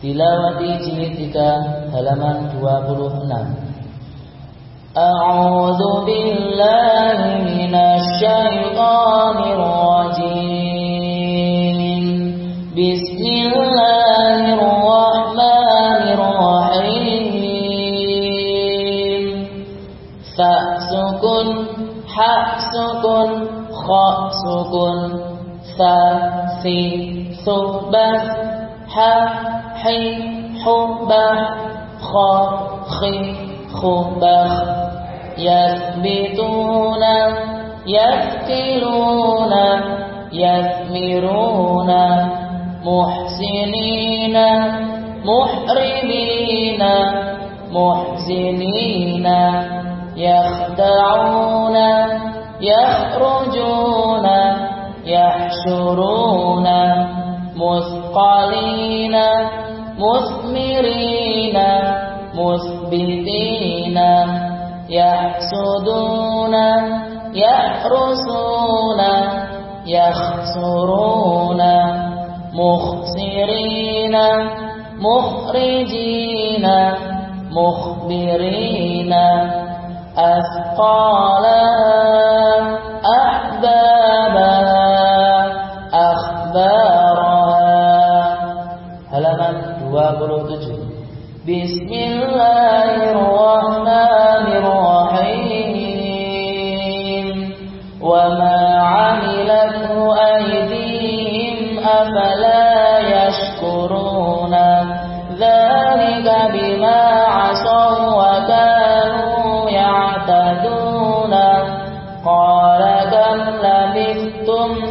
Tilawati jilid 3 halaman 26 A'udzu billahi minasy syaithanir rajim Bismillahirrahmanirrahim. Fa sukun ha sukun kha sukun fa fi subah ha حي حبه خا خي خبه يثبتون يفتلون يثمرون محسنين محرمين محزنين يخدعون يخرجون يحشرون مثقلين. مثمرين مثبتين يحسدون يحرسون يخسرون مخسرين مخرجين مخبرين أثقالا.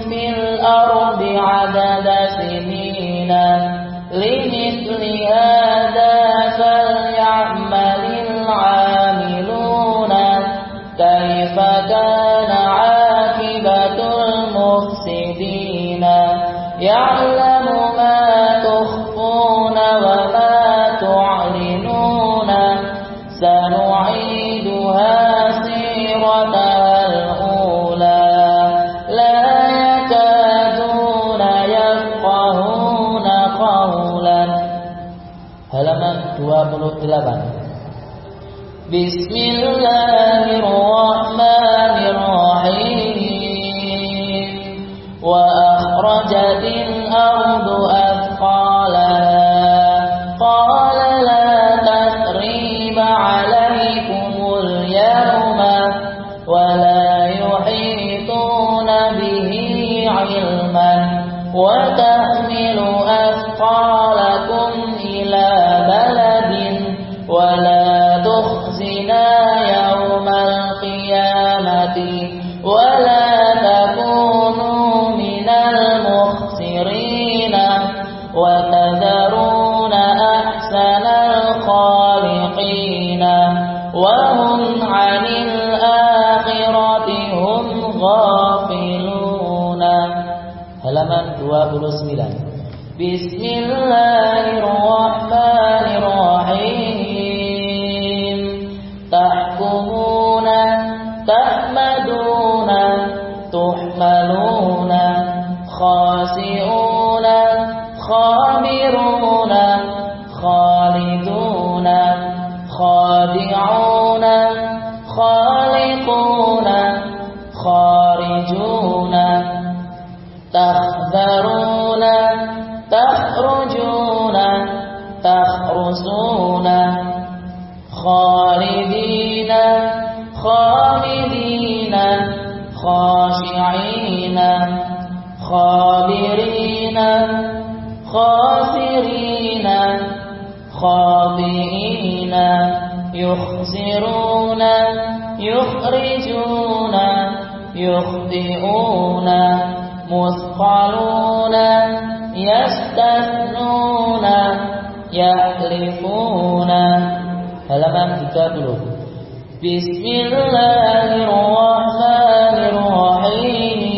Fil ardi 'adada sinina لمثل هذا فليعمل العاملون. كيف كان عاقبة المفسدين؟ يعلم 28 بسم الله الرحمن الرحيم وأخرج الأرض أثقالها قال لا تسريب وهم عن الآخرة هم غافلون halaman 29 Bismillahirrahmanirrahim Tahkumuna Tahmaduna Tuhmaluna Khasi'una Khamiruna خالدين خامدين خاشعين خابرين خاسرين خاطئين يخسرون يخرجون يخطئون مثقلون يستثنون يحلفون halaman 30 Bismillahirrahmanirrahim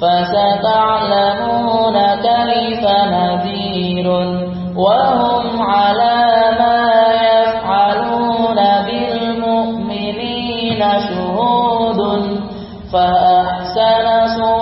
فستعلمون كيف نذير. وهم على ما يفعلون بالمؤمنين شهود. فأحسن صوركم وإليه المصير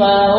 Shiva